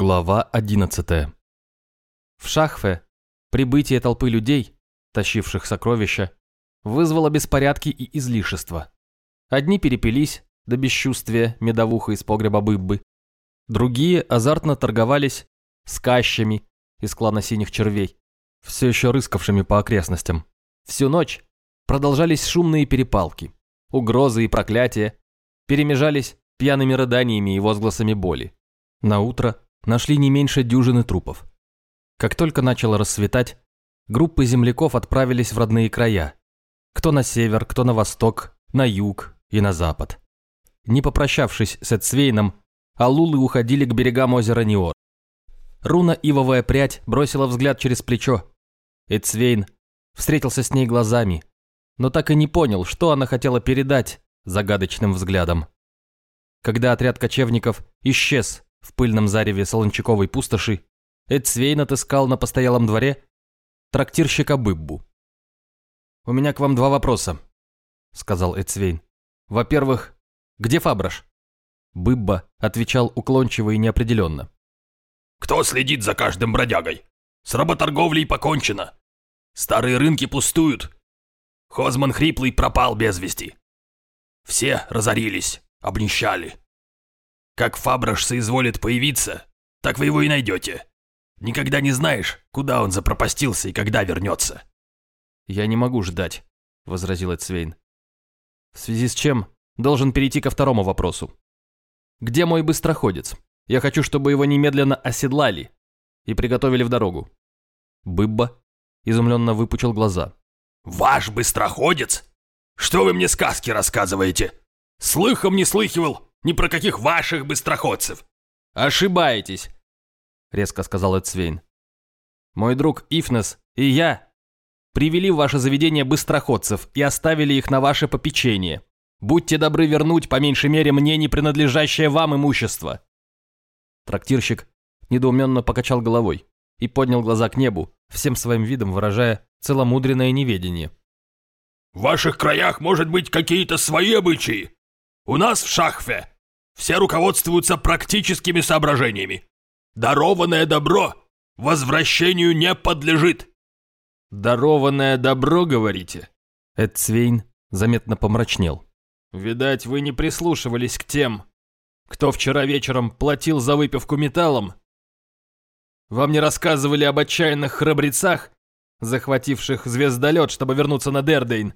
Глава 11. В Шахфе прибытие толпы людей, тащивших сокровища, вызвало беспорядки и излишества. Одни перепились до бесчувствия медовуха из погреба Быббы, другие азартно торговались с кащами из клана синих червей, все еще рыскавшими по окрестностям. Всю ночь продолжались шумные перепалки, угрозы и проклятия перемежались пьяными рыданиями и возгласами боли. На утро нашли не меньше дюжины трупов. Как только начало рассветать, группы земляков отправились в родные края. Кто на север, кто на восток, на юг и на запад. Не попрощавшись с Эцвейном, алулы уходили к берегам озера Ниор. Руна Ивовая прядь бросила взгляд через плечо. Эцвейн встретился с ней глазами, но так и не понял, что она хотела передать загадочным взглядом. Когда отряд кочевников исчез в пыльном зареве солончаковой пустоши Эдсвейн отыскал на постоялом дворе трактирщика Быббу. «У меня к вам два вопроса», — сказал Эдсвейн. «Во-первых, где Фабраш?» Быбба отвечал уклончиво и неопределенно. «Кто следит за каждым бродягой? С работорговлей покончено. Старые рынки пустуют. Хозман Хриплый пропал без вести. Все разорились, обнищали. Как Фабраш соизволит появиться, так вы его и найдете. Никогда не знаешь, куда он запропастился и когда вернется». «Я не могу ждать», — возразил Эцвейн. «В связи с чем должен перейти ко второму вопросу. Где мой быстроходец? Я хочу, чтобы его немедленно оседлали и приготовили в дорогу». Быбба изумленно выпучил глаза. «Ваш быстроходец? Что вы мне сказки рассказываете? Слыхом не слыхивал, ни про каких ваших быстроходцев!» «Ошибаетесь!» — резко сказал Эцвейн. «Мой друг Ифнес и я привели в ваше заведение быстроходцев и оставили их на ваше попечение. Будьте добры вернуть, по меньшей мере, мне не принадлежащее вам имущество». Трактирщик недоуменно покачал головой и поднял глаза к небу, всем своим видом выражая целомудренное неведение. «В ваших краях, может быть, какие-то свои обычаи? У нас в Шахфе все руководствуются практическими соображениями. Дарованное добро возвращению не подлежит. Дарованное добро, говорите? Эдцвейн заметно помрачнел. Видать, вы не прислушивались к тем, кто вчера вечером платил за выпивку металлом. Вам не рассказывали об отчаянных храбрецах, захвативших звездолет, чтобы вернуться на Дердейн.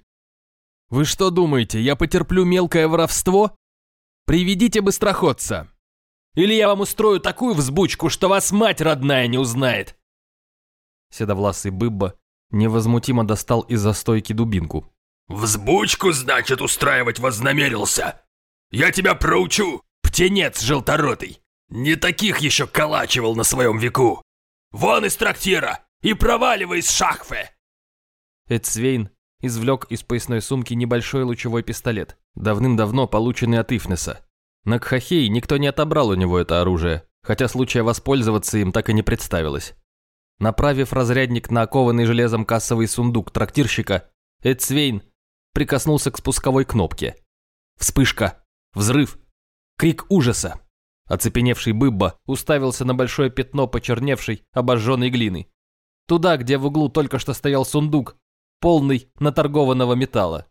Вы что думаете, я потерплю мелкое воровство? Приведите быстроходца. Или я вам устрою такую взбучку, что вас мать родная не узнает. Седовласый Быбба невозмутимо достал из застойки дубинку. «Взбучку, значит, устраивать вознамерился? Я тебя проучу, птенец желторотый! Не таких еще калачивал на своем веку! Вон из трактира и проваливай из шахфы!» Эдсвейн извлек из поясной сумки небольшой лучевой пистолет, давным-давно полученный от Ифнеса. На Кхахей никто не отобрал у него это оружие, хотя случая воспользоваться им так и не представилось. Направив разрядник на окованный железом кассовый сундук трактирщика, Эдсвейн прикоснулся к спусковой кнопке. Вспышка, взрыв, крик ужаса. Оцепеневший Быбба уставился на большое пятно почерневшей, обожженной глины. Туда, где в углу только что стоял сундук, полный наторгованного металла.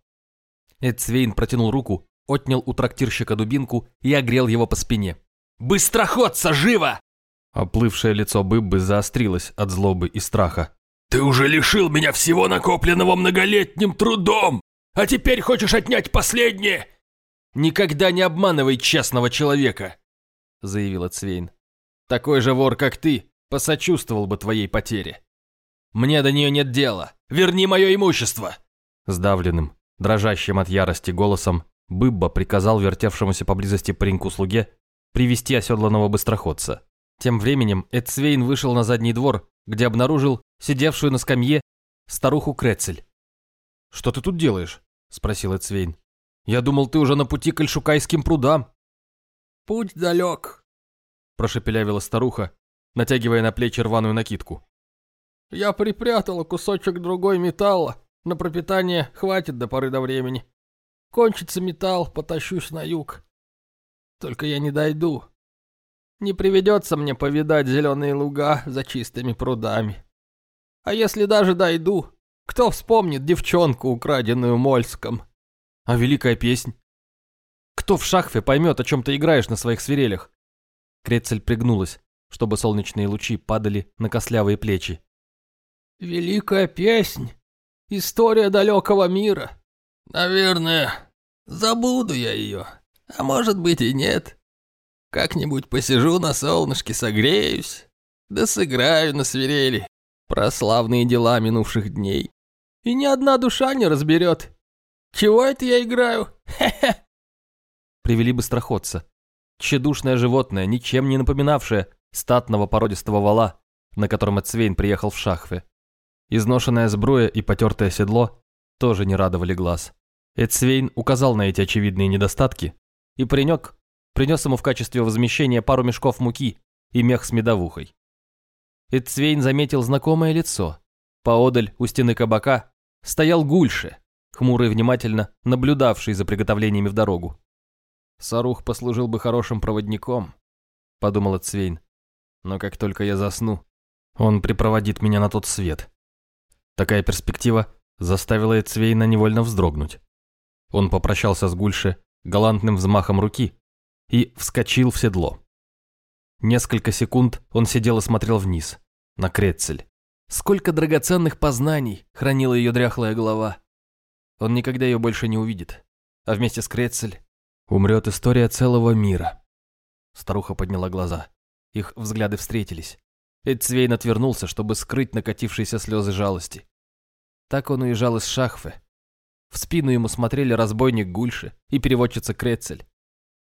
Эдсвейн протянул руку, отнял у трактирщика дубинку и огрел его по спине. «Быстроходца, живо!» Оплывшее лицо Быббы заострилось от злобы и страха. «Ты уже лишил меня всего накопленного многолетним трудом, а теперь хочешь отнять последнее?» «Никогда не обманывай честного человека», — заявил Цвейн. «Такой же вор, как ты, посочувствовал бы твоей потере. Мне до нее нет дела. Верни мое имущество!» Сдавленным, дрожащим от ярости голосом, Быбба приказал вертевшемуся поблизости пареньку-слуге привести оседланного быстроходца. Тем временем Эдсвейн вышел на задний двор, где обнаружил сидевшую на скамье старуху Крецель. «Что ты тут делаешь?» – спросил Эдсвейн. «Я думал, ты уже на пути к Альшукайским прудам». «Путь далек», – прошепелявила старуха, натягивая на плечи рваную накидку. Я припрятала кусочек другой металла. На пропитание хватит до поры до времени. Кончится металл, потащусь на юг. Только я не дойду. Не приведется мне повидать зеленые луга за чистыми прудами. А если даже дойду, кто вспомнит девчонку, украденную Мольском? А великая песнь? Кто в шахфе поймет, о чем ты играешь на своих свирелях? Крецель пригнулась, чтобы солнечные лучи падали на костлявые плечи. Великая песнь. История далекого мира. Наверное, забуду я ее. А может быть и нет. Как-нибудь посижу на солнышке, согреюсь. Да сыграю на свирели про славные дела минувших дней. И ни одна душа не разберет. Чего это я играю? Хе-хе. Привели быстроходца. Тщедушное животное, ничем не напоминавшее статного породистого вала, на котором Эцвейн приехал в Шахве. Изношенная сбруя и потертое седло тоже не радовали глаз. Эцвейн указал на эти очевидные недостатки, и паренек принес ему в качестве возмещения пару мешков муки и мех с медовухой. Эцвейн заметил знакомое лицо. Поодаль у стены кабака стоял Гульше, хмурый внимательно наблюдавший за приготовлениями в дорогу. «Сарух послужил бы хорошим проводником», — подумал Эцвейн. «Но как только я засну, он припроводит меня на тот свет». Такая перспектива заставила Эцвейна невольно вздрогнуть. Он попрощался с Гульше галантным взмахом руки и вскочил в седло. Несколько секунд он сидел и смотрел вниз на Крецель. Сколько драгоценных познаний хранила ее дряхлая голова. Он никогда ее больше не увидит. А вместе с Крецель умрет история целого мира. Старуха подняла глаза. Их взгляды встретились. Эдцвейн отвернулся, чтобы скрыть накатившиеся слезы жалости. Так он уезжал из Шахфы. В спину ему смотрели разбойник Гульши и переводчица Крецель.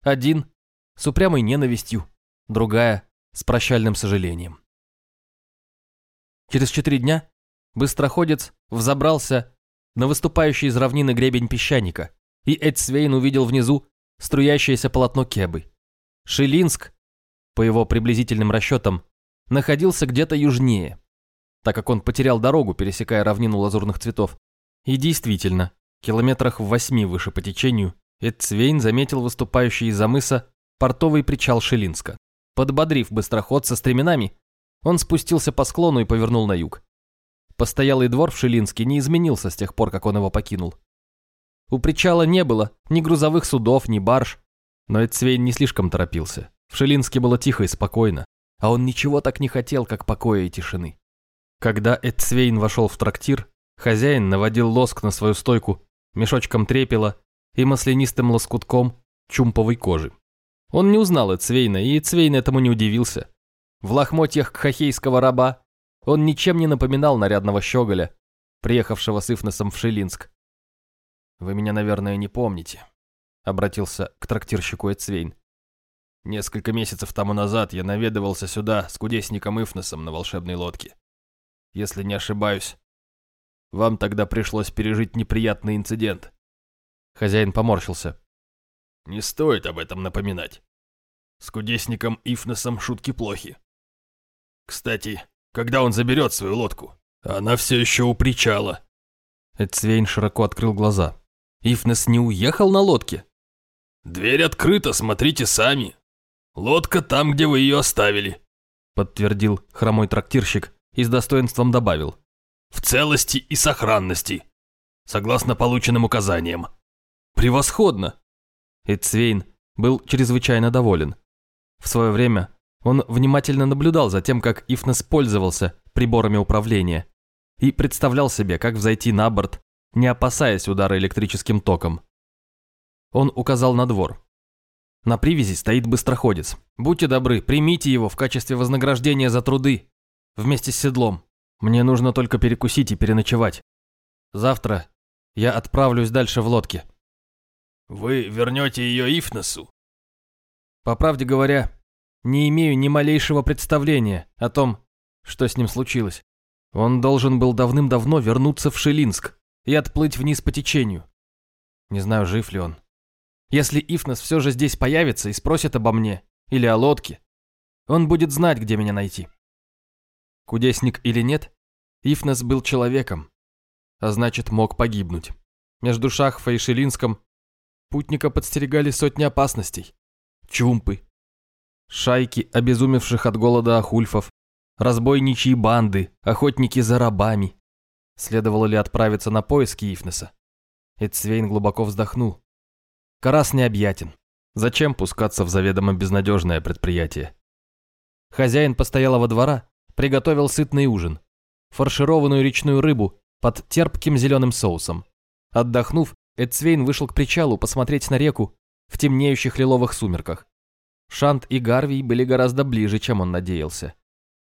Один с упрямой ненавистью, другая с прощальным сожалением. Через четыре дня быстроходец взобрался на выступающий из равнины гребень песчаника, и Эдсвейн увидел внизу струящееся полотно Кебы. Шилинск, по его приблизительным расчетам, находился где-то южнее, так как он потерял дорогу, пересекая равнину лазурных цветов. И действительно, километрах в восьми выше по течению, Эдцвейн заметил выступающий из-за мыса портовый причал Шилинска. Подбодрив быстроходца стременами, он спустился по склону и повернул на юг. Постоялый двор в Шилинске не изменился с тех пор, как он его покинул. У причала не было ни грузовых судов, ни барж, но Эцвейн не слишком торопился. В Шилинске было тихо и спокойно, а он ничего так не хотел, как покоя и тишины. Когда Эцвейн вошел в трактир, хозяин наводил лоск на свою стойку мешочком трепела и маслянистым лоскутком чумповой кожи. Он не узнал Эцвейна, и Эцвейн этому не удивился. В лохмотьях кхахейского раба он ничем не напоминал нарядного щеголя, приехавшего с Ифнесом в Шилинск. «Вы меня, наверное, не помните», — обратился к трактирщику Эцвейн. «Несколько месяцев тому назад я наведывался сюда с кудесником Ифнесом на волшебной лодке. Если не ошибаюсь, вам тогда пришлось пережить неприятный инцидент». Хозяин поморщился. «Не стоит об этом напоминать. С кудесником Ифнесом шутки плохи. Кстати, когда он заберет свою лодку? Она все еще у причала. Эцвейн широко открыл глаза. Ифнес не уехал на лодке? Дверь открыта, смотрите сами. Лодка там, где вы ее оставили. Подтвердил хромой трактирщик и с достоинством добавил. В целости и сохранности. Согласно полученным указаниям. Превосходно. Эцвейн был чрезвычайно доволен. В свое время он внимательно наблюдал за тем, как Ифнес пользовался приборами управления и представлял себе, как взойти на борт, не опасаясь удара электрическим током. Он указал на двор. На привязи стоит быстроходец. Будьте добры, примите его в качестве вознаграждения за труды, вместе с седлом. Мне нужно только перекусить и переночевать. Завтра я отправлюсь дальше в лодке. Вы вернете ее Ифнесу? По правде говоря, не имею ни малейшего представления о том, что с ним случилось. Он должен был давным-давно вернуться в Шелинск и отплыть вниз по течению. Не знаю, жив ли он. Если Ифнес все же здесь появится и спросит обо мне или о лодке, он будет знать, где меня найти. Кудесник или нет, Ифнес был человеком, а значит, мог погибнуть. Между Шахфа и Шелинском путника подстерегали сотни опасностей. Чумпы, Шайки обезумевших от голода ахульфов, разбойничьи банды, охотники за рабами. Следовало ли отправиться на поиски Ифнеса? Эдсвейн глубоко вздохнул. Карас необъятен. Зачем пускаться в заведомо безнадежное предприятие? Хозяин постоялого двора приготовил сытный ужин. Фаршированную речную рыбу под терпким зеленым соусом. Отдохнув, Эдсвейн вышел к причалу посмотреть на реку в темнеющих лиловых сумерках. Шант и Гарвий были гораздо ближе, чем он надеялся.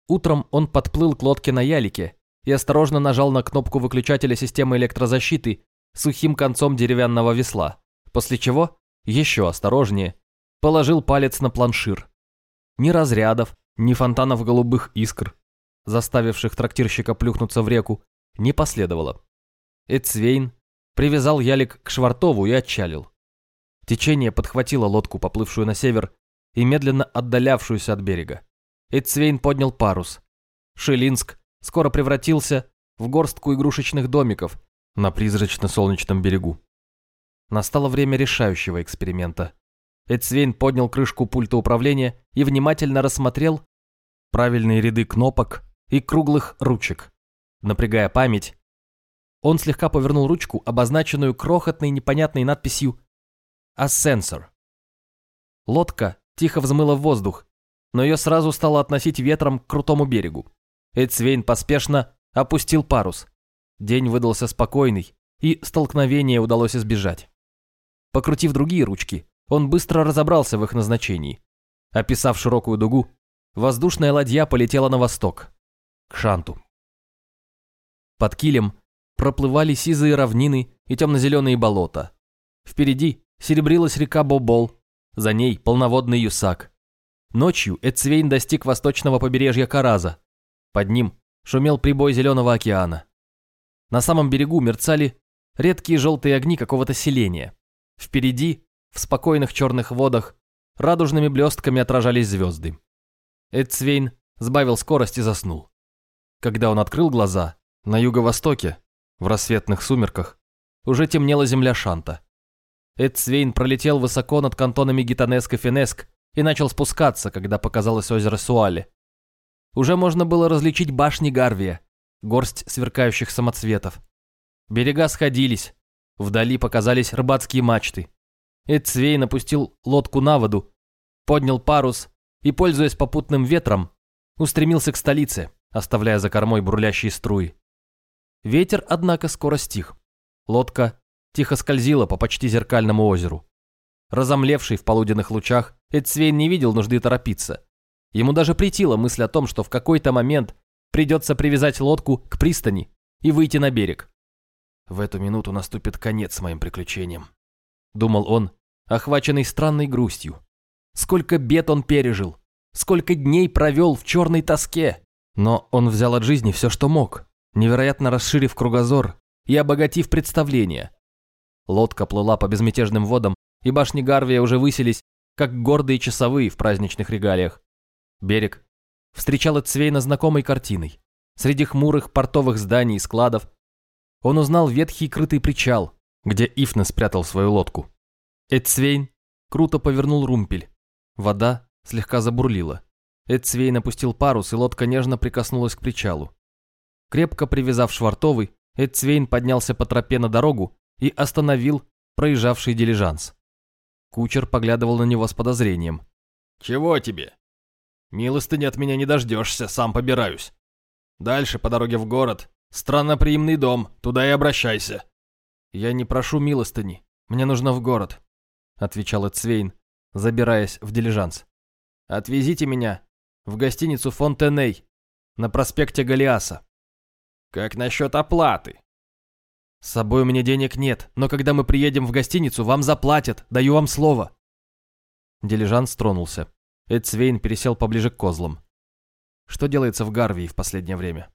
Утром он подплыл к лодке на ялике и осторожно нажал на кнопку выключателя системы электрозащиты сухим концом деревянного весла, после чего, еще осторожнее, положил палец на планшир. Ни разрядов, ни фонтанов голубых искр, заставивших трактирщика плюхнуться в реку, не последовало. Эцвейн привязал ялик к Швартову и отчалил. Течение подхватило лодку, поплывшую на север, и медленно отдалявшуюся от берега. Эцвейн поднял парус. Шелинск скоро превратился в горстку игрушечных домиков на призрачно-солнечном берегу. Настало время решающего эксперимента. Эцвейн поднял крышку пульта управления и внимательно рассмотрел правильные ряды кнопок и круглых ручек. Напрягая память, он слегка повернул ручку, обозначенную крохотной непонятной надписью «Ассенсор». Лодка тихо взмыла в воздух, но ее сразу стало относить ветром к крутому берегу. Эцвейн поспешно опустил парус. День выдался спокойный, и столкновение удалось избежать. Покрутив другие ручки, он быстро разобрался в их назначении. Описав широкую дугу, воздушная ладья полетела на восток, к Шанту. Под килем проплывали сизые равнины и темно-зеленые болота. Впереди серебрилась река Бобол, за ней полноводный Юсак. Ночью Эцвейн достиг восточного побережья Караза. Под ним шумел прибой Зеленого океана. На самом берегу мерцали редкие желтые огни какого-то селения. Впереди, в спокойных черных водах, радужными блестками отражались звезды. Эдсвейн сбавил скорость и заснул. Когда он открыл глаза, на юго-востоке, в рассветных сумерках, уже темнела земля Шанта. Эдсвейн пролетел высоко над кантонами Гитанеск и Финеск и начал спускаться, когда показалось озеро Суали. Уже можно было различить башни Гарвия, горсть сверкающих самоцветов. Берега сходились, вдали показались рыбацкие мачты. Эдсвейн опустил лодку на воду, поднял парус и, пользуясь попутным ветром, устремился к столице, оставляя за кормой бурлящие струи. Ветер, однако, скоро стих. Лодка тихо скользила по почти зеркальному озеру. Разомлевший в полуденных лучах, Эдсвейн не видел нужды торопиться. Ему даже притила мысль о том, что в какой-то момент придется привязать лодку к пристани и выйти на берег. В эту минуту наступит конец моим приключениям. Думал он, охваченный странной грустью. Сколько бед он пережил, сколько дней провел в черной тоске. Но он взял от жизни все, что мог, невероятно расширив кругозор и обогатив представление. Лодка плыла по безмятежным водам, и башни Гарвия уже высились, как гордые часовые в праздничных регалиях. Берег встречал Эцвейна знакомой картиной. Среди хмурых портовых зданий и складов он узнал ветхий крытый причал, где Ифна спрятал свою лодку. Эцвейн круто повернул румпель. Вода слегка забурлила. Эцвейн опустил парус, и лодка нежно прикоснулась к причалу. Крепко привязав швартовый, Эцвейн поднялся по тропе на дорогу и остановил проезжавший дилижанс. Кучер поглядывал на него с подозрением. «Чего тебе? Милостыни от меня не дождешься, сам побираюсь. Дальше по дороге в город, странноприимный дом, туда и обращайся». «Я не прошу милостыни, мне нужно в город», — отвечал Эцвейн, забираясь в дилижанс. «Отвезите меня в гостиницу Фонтеней на проспекте Галиаса». «Как насчет оплаты?» «С собой у меня денег нет, но когда мы приедем в гостиницу, вам заплатят, даю вам слово». Дилижанс тронулся. Эдсвейн пересел поближе к козлам. Что делается в Гарвии в последнее время?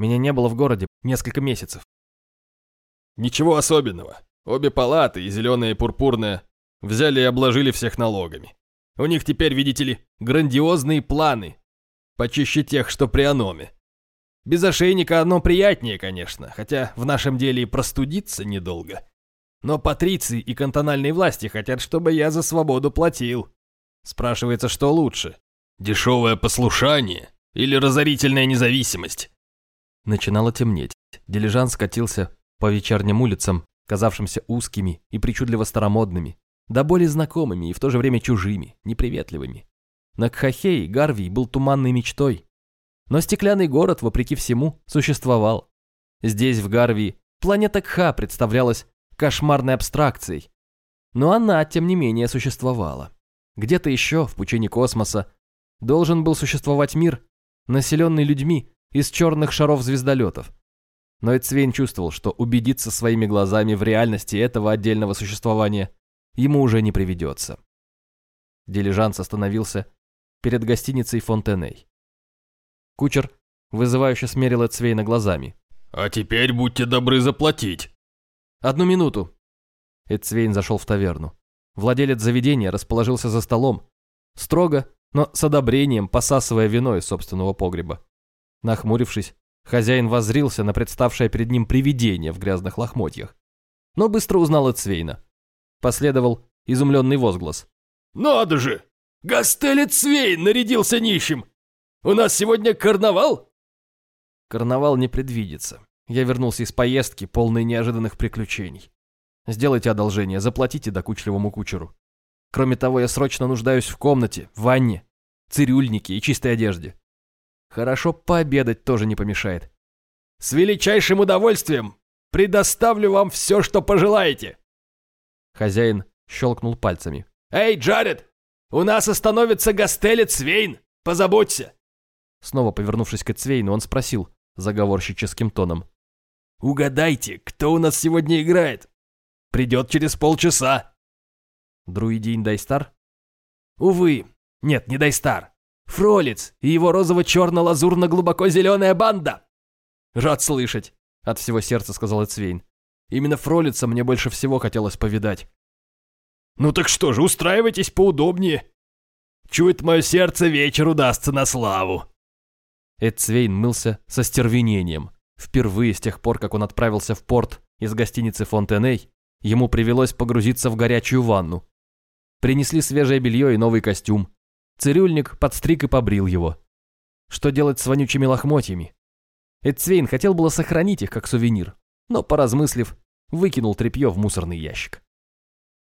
Меня не было в городе несколько месяцев. Ничего особенного. Обе палаты, и зеленая и пурпурная, взяли и обложили всех налогами. У них теперь, видите ли, грандиозные планы. Почище тех, что при Аноме. Без ошейника одно приятнее, конечно, хотя в нашем деле и простудиться недолго. Но патриции и кантональные власти хотят, чтобы я за свободу платил. Спрашивается, что лучше? Дешевое послушание или разорительная независимость? Начинало темнеть. Дилижанс скатился по вечерним улицам, казавшимся узкими и причудливо старомодными, да более знакомыми и в то же время чужими, неприветливыми. Накхахей Гарвий был туманной мечтой. Но стеклянный город, вопреки всему, существовал. Здесь, в Гарвии, планета Кха представлялась кошмарной абстракцией. Но она, тем не менее, существовала. Где-то еще, в пучине космоса, должен был существовать мир, населенный людьми из черных шаров звездолетов. Но Эцвейн чувствовал, что убедиться своими глазами в реальности этого отдельного существования ему уже не приведется. Дилижанс остановился перед гостиницей Фонтеней. Кучер вызывающе смерил Эцвейна глазами. «А теперь будьте добры заплатить». «Одну минуту». Эцвейн зашел в таверну. Владелец заведения расположился за столом, строго, но с одобрением посасывая вино из собственного погреба. Нахмурившись, хозяин воззрился на представшее перед ним привидение в грязных лохмотьях. Но быстро узнал Эцвейна. Последовал изумленный возглас. «Надо же! Гастелец Свейн нарядился нищим! У нас сегодня карнавал?» Карнавал не предвидится. Я вернулся из поездки, полной неожиданных приключений. Сделайте одолжение, заплатите докучливому кучеру. Кроме того, я срочно нуждаюсь в комнате, в ванне, цирюльнике и чистой одежде. Хорошо пообедать тоже не помешает. С величайшим удовольствием предоставлю вам все, что пожелаете. Хозяин щелкнул пальцами. Эй, Джаред, у нас остановится гастелец Вейн, позаботься. Снова повернувшись к Эцвейну, он спросил заговорщическим тоном. «Угадайте, кто у нас сегодня играет? Придет через полчаса». Друидинь Дайстар? Увы, нет, не Дайстар. Фролиц и его розово-черно-лазурно-глубоко-зеленая банда. Рад слышать, от всего сердца сказал Эцвейн. Именно Фролица мне больше всего хотелось повидать. Ну так что же, устраивайтесь поудобнее. Чует мое сердце, вечер удастся на славу. Эдцвейн мылся со стервенением. Впервые с тех пор, как он отправился в порт из гостиницы Фонтеней, ему привелось погрузиться в горячую ванну. Принесли свежее белье и новый костюм. Цирюльник подстриг и побрил его. Что делать с вонючими лохмотьями? Эдцвейн хотел было сохранить их как сувенир, но, поразмыслив, выкинул тряпье в мусорный ящик.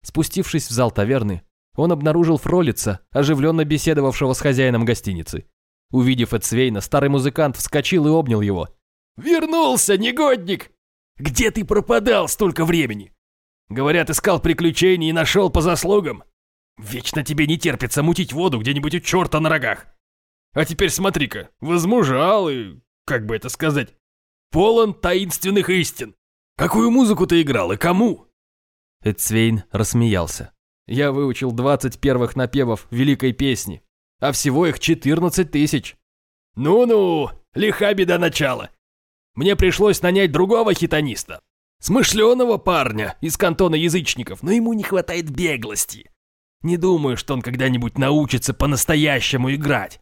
Спустившись в зал таверны, он обнаружил Фролица, оживленно беседовавшего с хозяином гостиницы. Увидев Эцвейна, старый музыкант вскочил и обнял его. «Вернулся, негодник! Где ты пропадал столько времени? Говорят, искал приключений и нашел по заслугам. Вечно тебе не терпится мутить воду где-нибудь у черта на рогах. А теперь смотри-ка, возмужал и, как бы это сказать, полон таинственных истин. Какую музыку ты играл и кому?» Эцвейн рассмеялся. «Я выучил двадцать первых напевов великой песни а всего их 14 тысяч. Ну-ну, лиха беда начала. Мне пришлось нанять другого хитониста. Смышленого парня из кантона язычников, но ему не хватает беглости. Не думаю, что он когда-нибудь научится по-настоящему играть.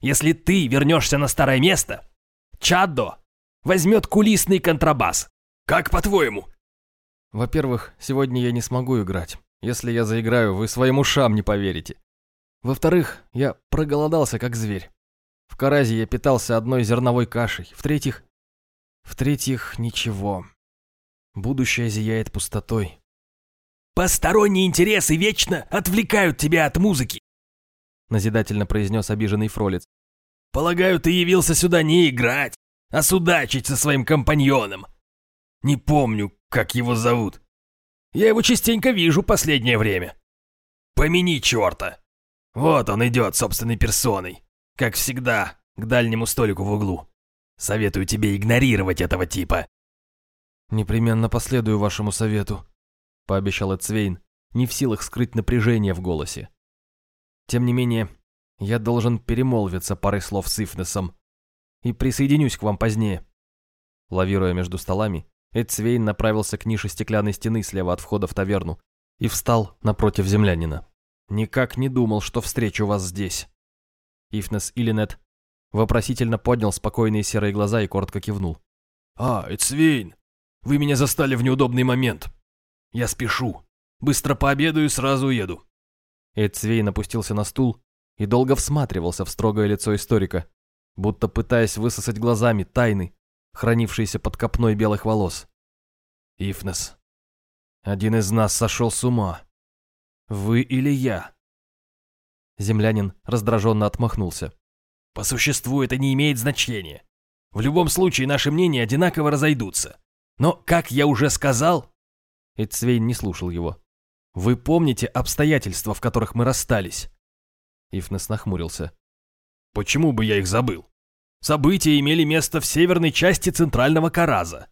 Если ты вернешься на старое место, Чаддо возьмет кулисный контрабас. Как по-твоему? Во-первых, сегодня я не смогу играть. Если я заиграю, вы своим ушам не поверите. Во-вторых, я проголодался, как зверь. В Каразе я питался одной зерновой кашей. В-третьих... В-третьих, ничего. Будущее зияет пустотой. «Посторонние интересы вечно отвлекают тебя от музыки», назидательно произнес обиженный Фролец. «Полагаю, ты явился сюда не играть, а судачить со своим компаньоном. Не помню, как его зовут. Я его частенько вижу последнее время. Помяни черта!» Вот он идет собственной персоной. Как всегда, к дальнему столику в углу. Советую тебе игнорировать этого типа. Непременно последую вашему совету, пообещал Эцвейн, не в силах скрыть напряжение в голосе. Тем не менее, я должен перемолвиться парой слов с Ифнесом и присоединюсь к вам позднее. Лавируя между столами, Эцвейн направился к нише стеклянной стены слева от входа в таверну и встал напротив землянина. Никак не думал, что встречу вас здесь. Ифнес Иллинет вопросительно поднял спокойные серые глаза и коротко кивнул. «А, Эцвейн, вы меня застали в неудобный момент. Я спешу. Быстро пообедаю и сразу уеду». Эдсвей напустился на стул и долго всматривался в строгое лицо историка, будто пытаясь высосать глазами тайны, хранившиеся под копной белых волос. «Ифнес, один из нас сошел с ума. Вы или я?» Землянин раздраженно отмахнулся. «По существу это не имеет значения. В любом случае наши мнения одинаково разойдутся. Но, как я уже сказал...» Эдсвейн не слушал его. «Вы помните обстоятельства, в которых мы расстались?» Ифнес нахмурился. «Почему бы я их забыл? События имели место в северной части Центрального Караза.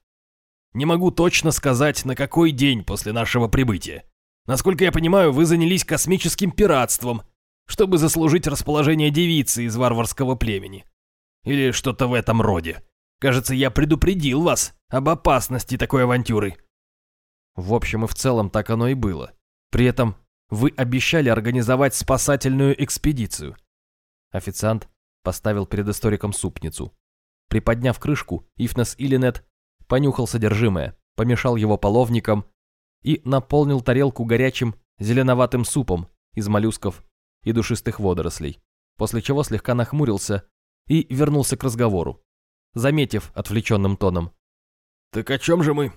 Не могу точно сказать, на какой день после нашего прибытия. Насколько я понимаю, вы занялись космическим пиратством, чтобы заслужить расположение девицы из варварского племени. Или что-то в этом роде. Кажется, я предупредил вас об опасности такой авантюры. В общем и в целом так оно и было. При этом вы обещали организовать спасательную экспедицию. Официант поставил перед историком супницу. Приподняв крышку, Ифнес Иллинет понюхал содержимое, помешал его половником и наполнил тарелку горячим зеленоватым супом из моллюсков и душистых водорослей, после чего слегка нахмурился и вернулся к разговору, заметив отвлеченным тоном. «Так о чем же мы?»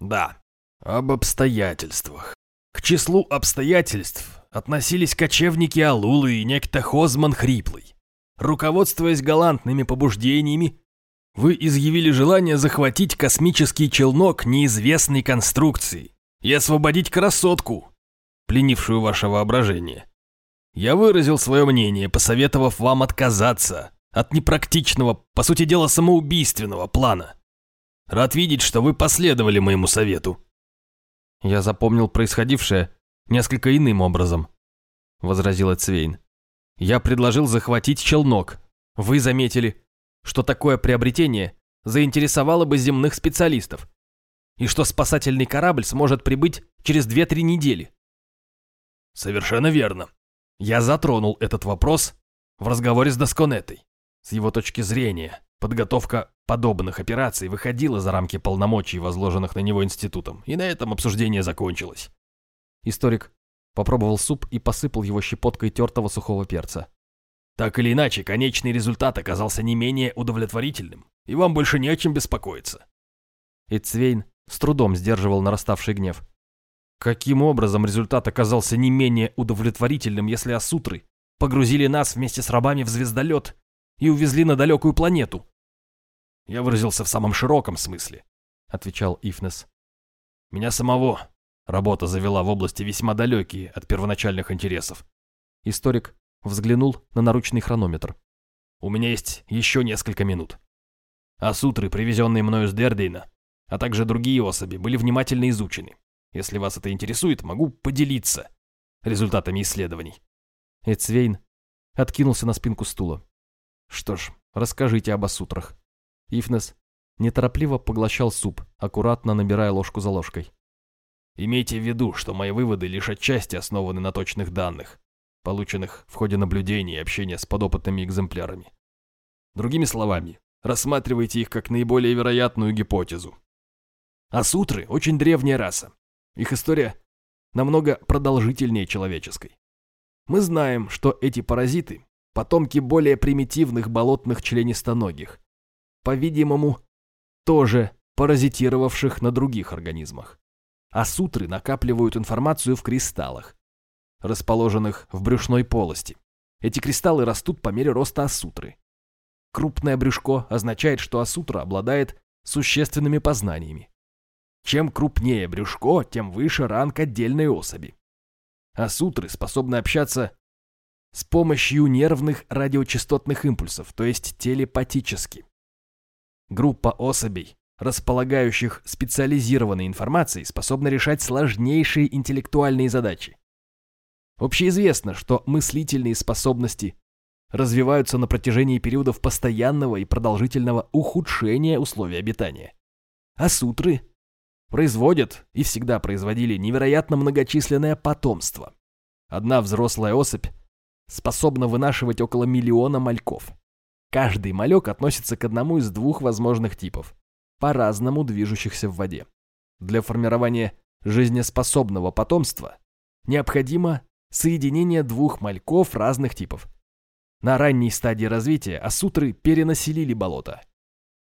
«Да, об обстоятельствах. К числу обстоятельств относились кочевники Алулы и некто Хозман Хриплый. Руководствуясь галантными побуждениями, вы изъявили желание захватить космический челнок неизвестной конструкции и освободить красотку, пленившую ваше воображение. Я выразил свое мнение, посоветовав вам отказаться от непрактичного, по сути дела самоубийственного плана. Рад видеть, что вы последовали моему совету. Я запомнил происходившее несколько иным образом, возразил Эцвейн. Я предложил захватить челнок. Вы заметили, что такое приобретение заинтересовало бы земных специалистов, и что спасательный корабль сможет прибыть через 2-3 недели. Совершенно верно. Я затронул этот вопрос в разговоре с Досконетой. С его точки зрения, подготовка подобных операций выходила за рамки полномочий, возложенных на него институтом, и на этом обсуждение закончилось. Историк попробовал суп и посыпал его щепоткой тертого сухого перца. Так или иначе, конечный результат оказался не менее удовлетворительным, и вам больше не о чем беспокоиться. Ицвейн с трудом сдерживал нараставший гнев. Каким образом результат оказался не менее удовлетворительным, если асутры погрузили нас вместе с рабами в звездолет и увезли на далекую планету? Я выразился в самом широком смысле, отвечал Ифнес. Меня самого работа завела в области весьма далекие от первоначальных интересов. Историк взглянул на наручный хронометр. У меня есть еще несколько минут. Асутры, привезенные мною с Дердейна, а также другие особи, были внимательно изучены. Если вас это интересует, могу поделиться результатами исследований. Эцвейн откинулся на спинку стула. Что ж, расскажите об осутрах. Ифнес неторопливо поглощал суп, аккуратно набирая ложку за ложкой. Имейте в виду, что мои выводы лишь отчасти основаны на точных данных, полученных в ходе наблюдений и общения с подопытными экземплярами. Другими словами, рассматривайте их как наиболее вероятную гипотезу. Асутры – очень древняя раса, их история намного продолжительнее человеческой. Мы знаем, что эти паразиты – потомки более примитивных болотных членистоногих, по-видимому, тоже паразитировавших на других организмах. А сутры накапливают информацию в кристаллах, расположенных в брюшной полости. Эти кристаллы растут по мере роста асутры. Крупное брюшко означает, что асутра обладает существенными познаниями. Чем крупнее брюшко, тем выше ранг отдельной особи. А сутры способны общаться с помощью нервных радиочастотных импульсов, то есть телепатически. Группа особей, располагающих специализированной информацией, способна решать сложнейшие интеллектуальные задачи. Общеизвестно, что мыслительные способности развиваются на протяжении периодов постоянного и продолжительного ухудшения условий обитания. А сутры производят и всегда производили невероятно многочисленное потомство. Одна взрослая особь способна вынашивать около миллиона мальков. Каждый малек относится к одному из двух возможных типов, по-разному движущихся в воде. Для формирования жизнеспособного потомства необходимо соединение двух мальков разных типов. На ранней стадии развития асутры перенаселили болото.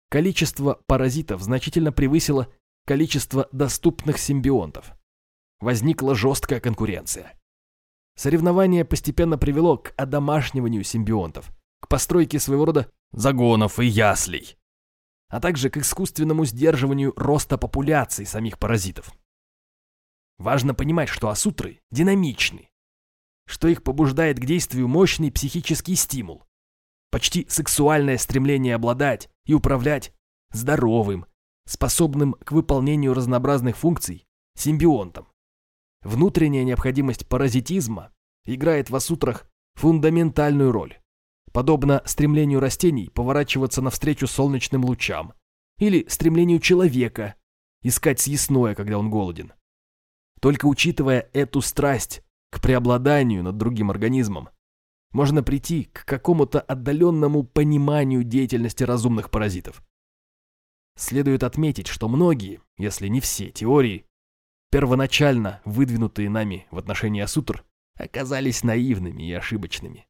Количество паразитов значительно превысило количество доступных симбионтов. Возникла жесткая конкуренция. Соревнование постепенно привело к одомашниванию симбионтов, к постройке своего рода загонов и яслей, а также к искусственному сдерживанию роста популяций самих паразитов. Важно понимать, что асутры динамичны, что их побуждает к действию мощный психический стимул, почти сексуальное стремление обладать и управлять здоровым, способным к выполнению разнообразных функций симбионтом. Внутренняя необходимость паразитизма играет в асутрах фундаментальную роль, подобно стремлению растений поворачиваться навстречу солнечным лучам или стремлению человека искать съестное, когда он голоден. Только учитывая эту страсть к преобладанию над другим организмом, можно прийти к какому-то отдаленному пониманию деятельности разумных паразитов. Следует отметить, что многие, если не все теории, первоначально выдвинутые нами в отношении Асутр, оказались наивными и ошибочными.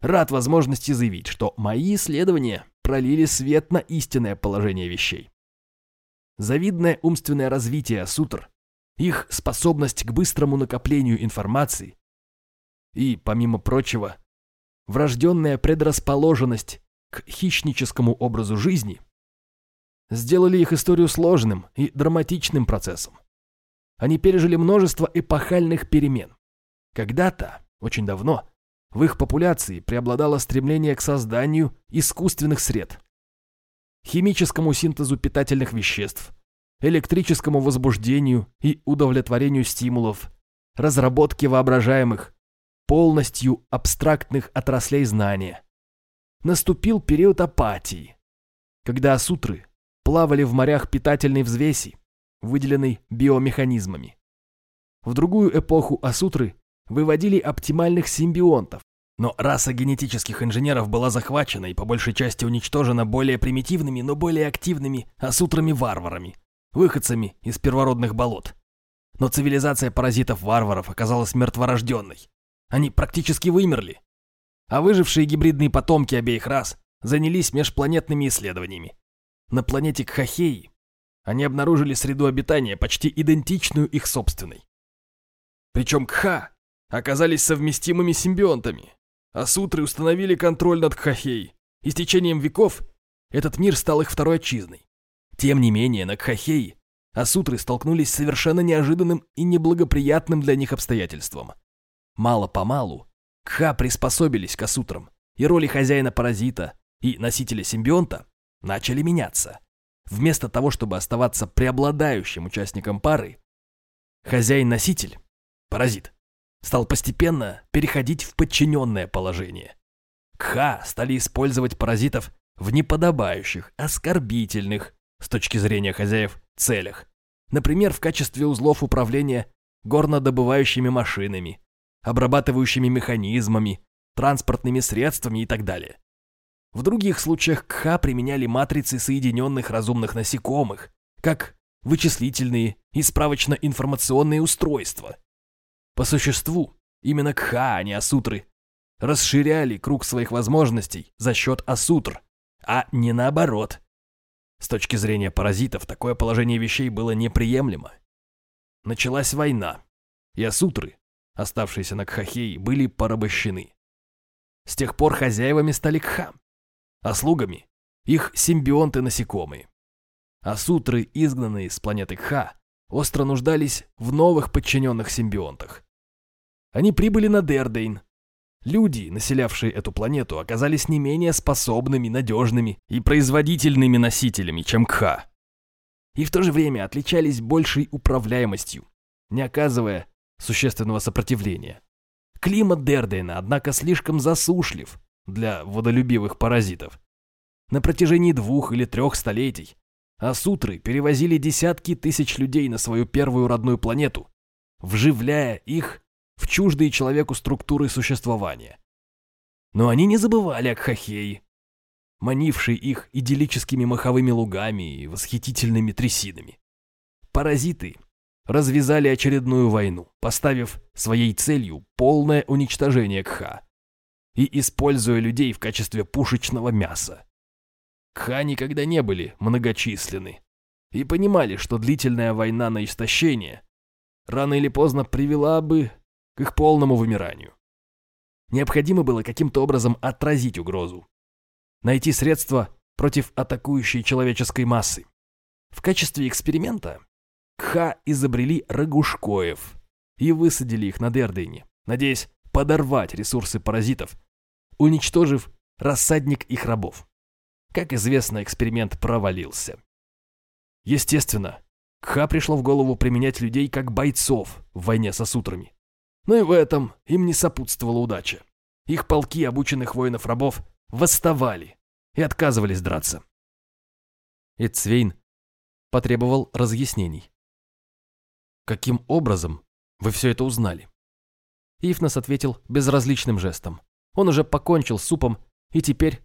Рад возможности заявить, что мои исследования пролили свет на истинное положение вещей. Завидное умственное развитие Асутр, их способность к быстрому накоплению информации и, помимо прочего, врожденная предрасположенность к хищническому образу жизни сделали их историю сложным и драматичным процессом. Они пережили множество эпохальных перемен. Когда-то, очень давно, в их популяции преобладало стремление к созданию искусственных сред, химическому синтезу питательных веществ, электрическому возбуждению и удовлетворению стимулов, разработке воображаемых, полностью абстрактных отраслей знания. Наступил период апатии, когда асутры плавали в морях питательной взвеси, выделенной биомеханизмами. В другую эпоху асутры выводили оптимальных симбионтов, но раса генетических инженеров была захвачена и по большей части уничтожена более примитивными, но более активными асутрами-варварами, выходцами из первородных болот. Но цивилизация паразитов-варваров оказалась мертворожденной. Они практически вымерли. А выжившие гибридные потомки обеих рас занялись межпланетными исследованиями. На планете Кхахей они обнаружили среду обитания, почти идентичную их собственной. Причем Кха оказались совместимыми симбионтами, а сутры установили контроль над Кхахей, и с течением веков этот мир стал их второй отчизной. Тем не менее, на Кхахей асутры столкнулись с совершенно неожиданным и неблагоприятным для них обстоятельством. Мало-помалу Кха приспособились к асутрам, и роли хозяина-паразита и носителя симбионта начали меняться. Вместо того, чтобы оставаться преобладающим участником пары, хозяин-носитель, паразит, стал постепенно переходить в подчиненное положение. Кха стали использовать паразитов в неподобающих, оскорбительных, с точки зрения хозяев, целях. Например, в качестве узлов управления горнодобывающими машинами, обрабатывающими механизмами, транспортными средствами и так далее. В других случаях КХ применяли матрицы соединенных разумных насекомых, как вычислительные и справочно-информационные устройства. По существу, именно КХ, а не асутры, расширяли круг своих возможностей за счет асутр, а не наоборот. С точки зрения паразитов, такое положение вещей было неприемлемо. Началась война, и асутры, оставшиеся на Кхахее, были порабощены. С тех пор хозяевами стали Кха, а слугами – их симбионты-насекомые. А сутры, изгнанные с планеты Кха, остро нуждались в новых подчиненных симбионтах. Они прибыли на Дердейн. Люди, населявшие эту планету, оказались не менее способными, надежными и производительными носителями, чем Кха. И в то же время отличались большей управляемостью, не оказывая существенного сопротивления. Климат Дердейна, однако, слишком засушлив, для водолюбивых паразитов. На протяжении двух или трех столетий асутры перевозили десятки тысяч людей на свою первую родную планету, вживляя их в чуждые человеку структуры существования. Но они не забывали о Кхахее, манившей их идиллическими маховыми лугами и восхитительными трясинами. Паразиты развязали очередную войну, поставив своей целью полное уничтожение Кха и используя людей в качестве пушечного мяса. Кха никогда не были многочисленны и понимали, что длительная война на истощение рано или поздно привела бы к их полному вымиранию. Необходимо было каким-то образом отразить угрозу, найти средства против атакующей человеческой массы. В качестве эксперимента Кха изобрели рогушкоев и высадили их на Дердейне, надеясь подорвать ресурсы паразитов, уничтожив рассадник их рабов. Как известно, эксперимент провалился. Естественно, Кха пришло в голову применять людей как бойцов в войне со сутрами. Но и в этом им не сопутствовала удача. Их полки обученных воинов-рабов восставали и отказывались драться. Эцвейн потребовал разъяснений. «Каким образом вы все это узнали?» Ифнос ответил безразличным жестом. Он уже покончил супом и теперь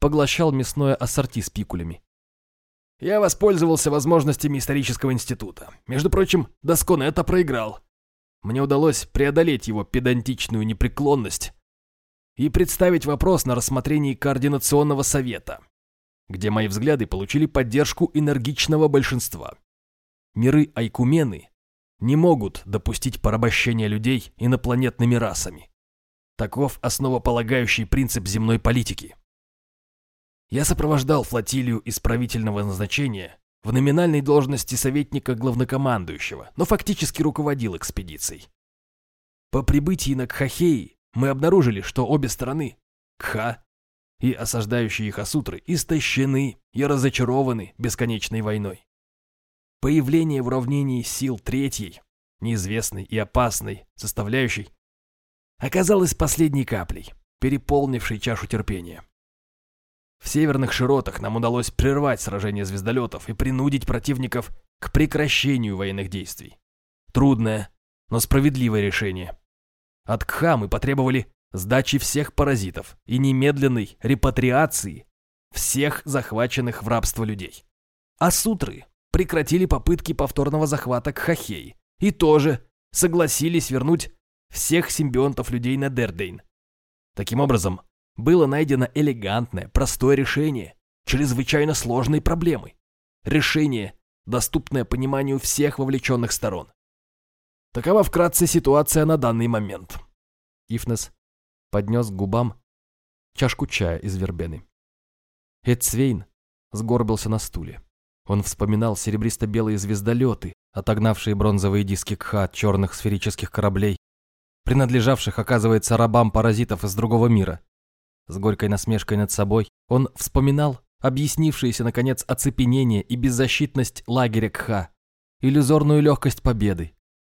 поглощал мясное ассорти с пикулями. Я воспользовался возможностями исторического института. Между прочим, Доскон это проиграл. Мне удалось преодолеть его педантичную непреклонность и представить вопрос на рассмотрении Координационного совета, где мои взгляды получили поддержку энергичного большинства. Миры Айкумены не могут допустить порабощения людей инопланетными расами. Таков основополагающий принцип земной политики. Я сопровождал флотилию исправительного назначения в номинальной должности советника главнокомандующего, но фактически руководил экспедицией. По прибытии на Кхахеи мы обнаружили, что обе стороны, Кха и осаждающие их Асутры, истощены и разочарованы бесконечной войной. Появление в уравнении сил третьей, неизвестной и опасной составляющей, оказалось последней каплей, переполнившей чашу терпения. В северных широтах нам удалось прервать сражение звездолетов и принудить противников к прекращению военных действий. Трудное, но справедливое решение. От Кха мы потребовали сдачи всех паразитов и немедленной репатриации всех захваченных в рабство людей. А сутры прекратили попытки повторного захвата Кхахей и тоже согласились вернуть всех симбионтов людей на Дердейн. Таким образом, было найдено элегантное, простое решение чрезвычайно сложной проблемы. Решение, доступное пониманию всех вовлеченных сторон. Такова вкратце ситуация на данный момент. Ифнес поднес к губам чашку чая из вербены. Эдсвейн сгорбился на стуле. Он вспоминал серебристо-белые звездолеты, отогнавшие бронзовые диски Кха от черных сферических кораблей, принадлежавших, оказывается, рабам-паразитов из другого мира. С горькой насмешкой над собой он вспоминал объяснившееся, наконец, оцепенение и беззащитность лагеря Кха, иллюзорную легкость победы,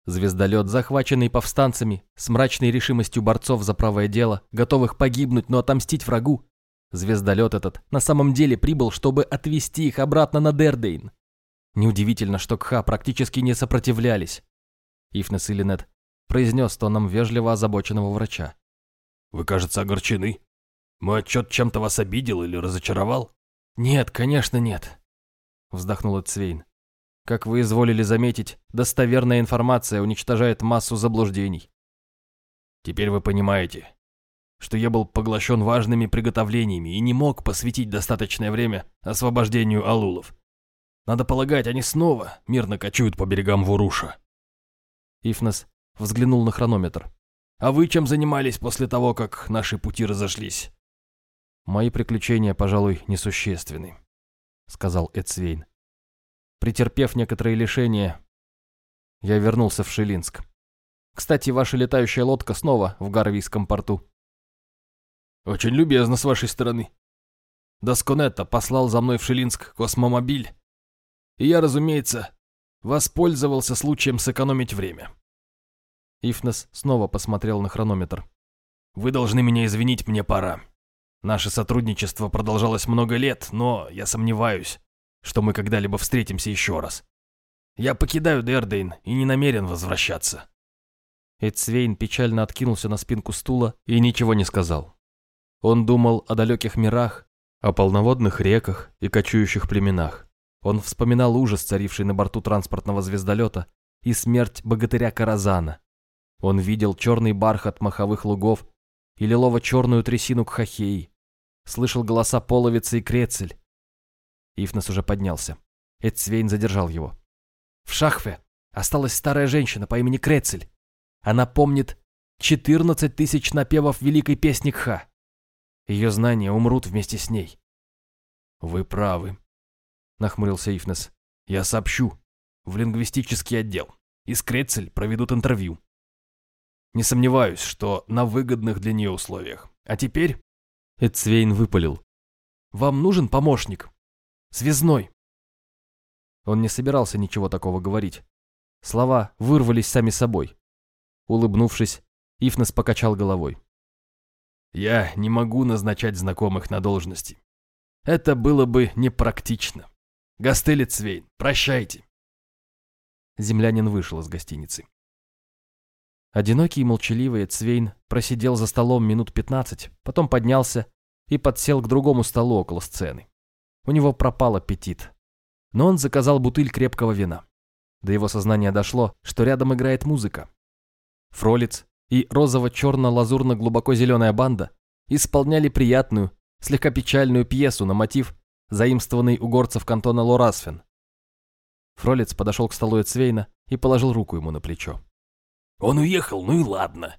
Звездолет, захваченный повстанцами, с мрачной решимостью борцов за правое дело, готовых погибнуть, но отомстить врагу. Звездолет этот на самом деле прибыл, чтобы отвезти их обратно на Дердейн. Неудивительно, что Кха практически не сопротивлялись. Ифнес Иллинет произнес тоном вежливо озабоченного врача. «Вы, кажется, огорчены. Мой отчет чем-то вас обидел или разочаровал?» «Нет, конечно, нет», — вздохнул Цвейн. Как вы изволили заметить, достоверная информация уничтожает массу заблуждений. Теперь вы понимаете, что я был поглощен важными приготовлениями и не мог посвятить достаточное время освобождению алулов. Надо полагать, они снова мирно кочуют по берегам Вуруша. Ифнес взглянул на хронометр. «А вы чем занимались после того, как наши пути разошлись?» «Мои приключения, пожалуй, несущественны», — сказал Эцвейн. Претерпев некоторые лишения, я вернулся в Шилинск. Кстати, ваша летающая лодка снова в Гарвийском порту. Очень любезно с вашей стороны. Досконетто послал за мной в Шилинск космомобиль. И я, разумеется, воспользовался случаем сэкономить время. Ифнес снова посмотрел на хронометр. Вы должны меня извинить, мне пора. Наше сотрудничество продолжалось много лет, но я сомневаюсь, что мы когда-либо встретимся еще раз. Я покидаю Дердейн и не намерен возвращаться». Эдсвейн печально откинулся на спинку стула и ничего не сказал. Он думал о далеких мирах, о полноводных реках и кочующих племенах. Он вспоминал ужас, царивший на борту транспортного звездолета, и смерть богатыря Каразана. Он видел черный бархат маховых лугов и лилово-черную трясину Кхахеи. Слышал голоса Половицы и Крецель. Ифнес уже поднялся. Эцвейн задержал его. В Шахве осталась старая женщина по имени Крецель. Она помнит 14 тысяч напевов великой песни Кха. Ее знания умрут вместе с ней. «Вы правы», — нахмурился Ифнес. «Я сообщу в лингвистический отдел. И с Крецель проведут интервью. Не сомневаюсь, что на выгодных для нее условиях. А теперь...» Эцвейн выпалил. «Вам нужен помощник? Связной?» Он не собирался ничего такого говорить. Слова вырвались сами собой. Улыбнувшись, Ифнес покачал головой. «Я не могу назначать знакомых на должности. Это было бы непрактично. Гастелит Свейн, прощайте». Землянин вышел из гостиницы. Одинокий и молчаливый Цвейн просидел за столом минут пятнадцать, потом поднялся и подсел к другому столу около сцены. У него пропал аппетит. Но он заказал бутыль крепкого вина. До его сознания дошло, что рядом играет музыка. Фролиц и розово-черно-лазурно-глубоко-зеленая банда исполняли приятную, слегка печальную пьесу на мотив, заимствованный у горцев кантона Лорасфен. Фролиц подошел к столу Эцвейна и положил руку ему на плечо. Он уехал, ну и ладно.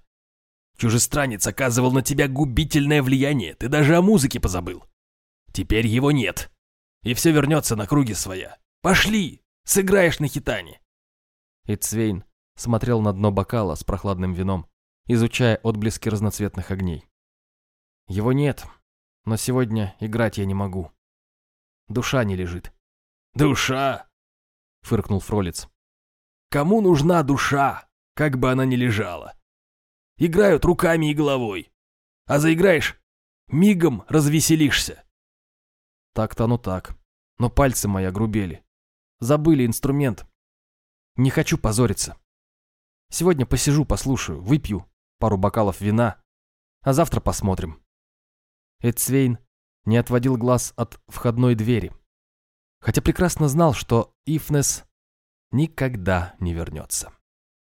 Чужестранец оказывал на тебя губительное влияние, ты даже о музыке позабыл. Теперь его нет. И все вернется на круги своя. Пошли, сыграешь на хитане. И Цвейн смотрел на дно бокала с прохладным вином, изучая отблески разноцветных огней. Его нет, но сегодня играть я не могу. Душа не лежит. Душа? Фыркнул Фролиц. Кому нужна душа? Как бы она ни лежала. Играют руками и головой. А заиграешь, мигом развеселишься. Так-то оно так. Но пальцы мои огрубели. Забыли инструмент. Не хочу позориться. Сегодня посижу, послушаю, выпью пару бокалов вина, а завтра посмотрим. Эдсвейн не отводил глаз от входной двери, хотя прекрасно знал, что Ифнес никогда не вернется.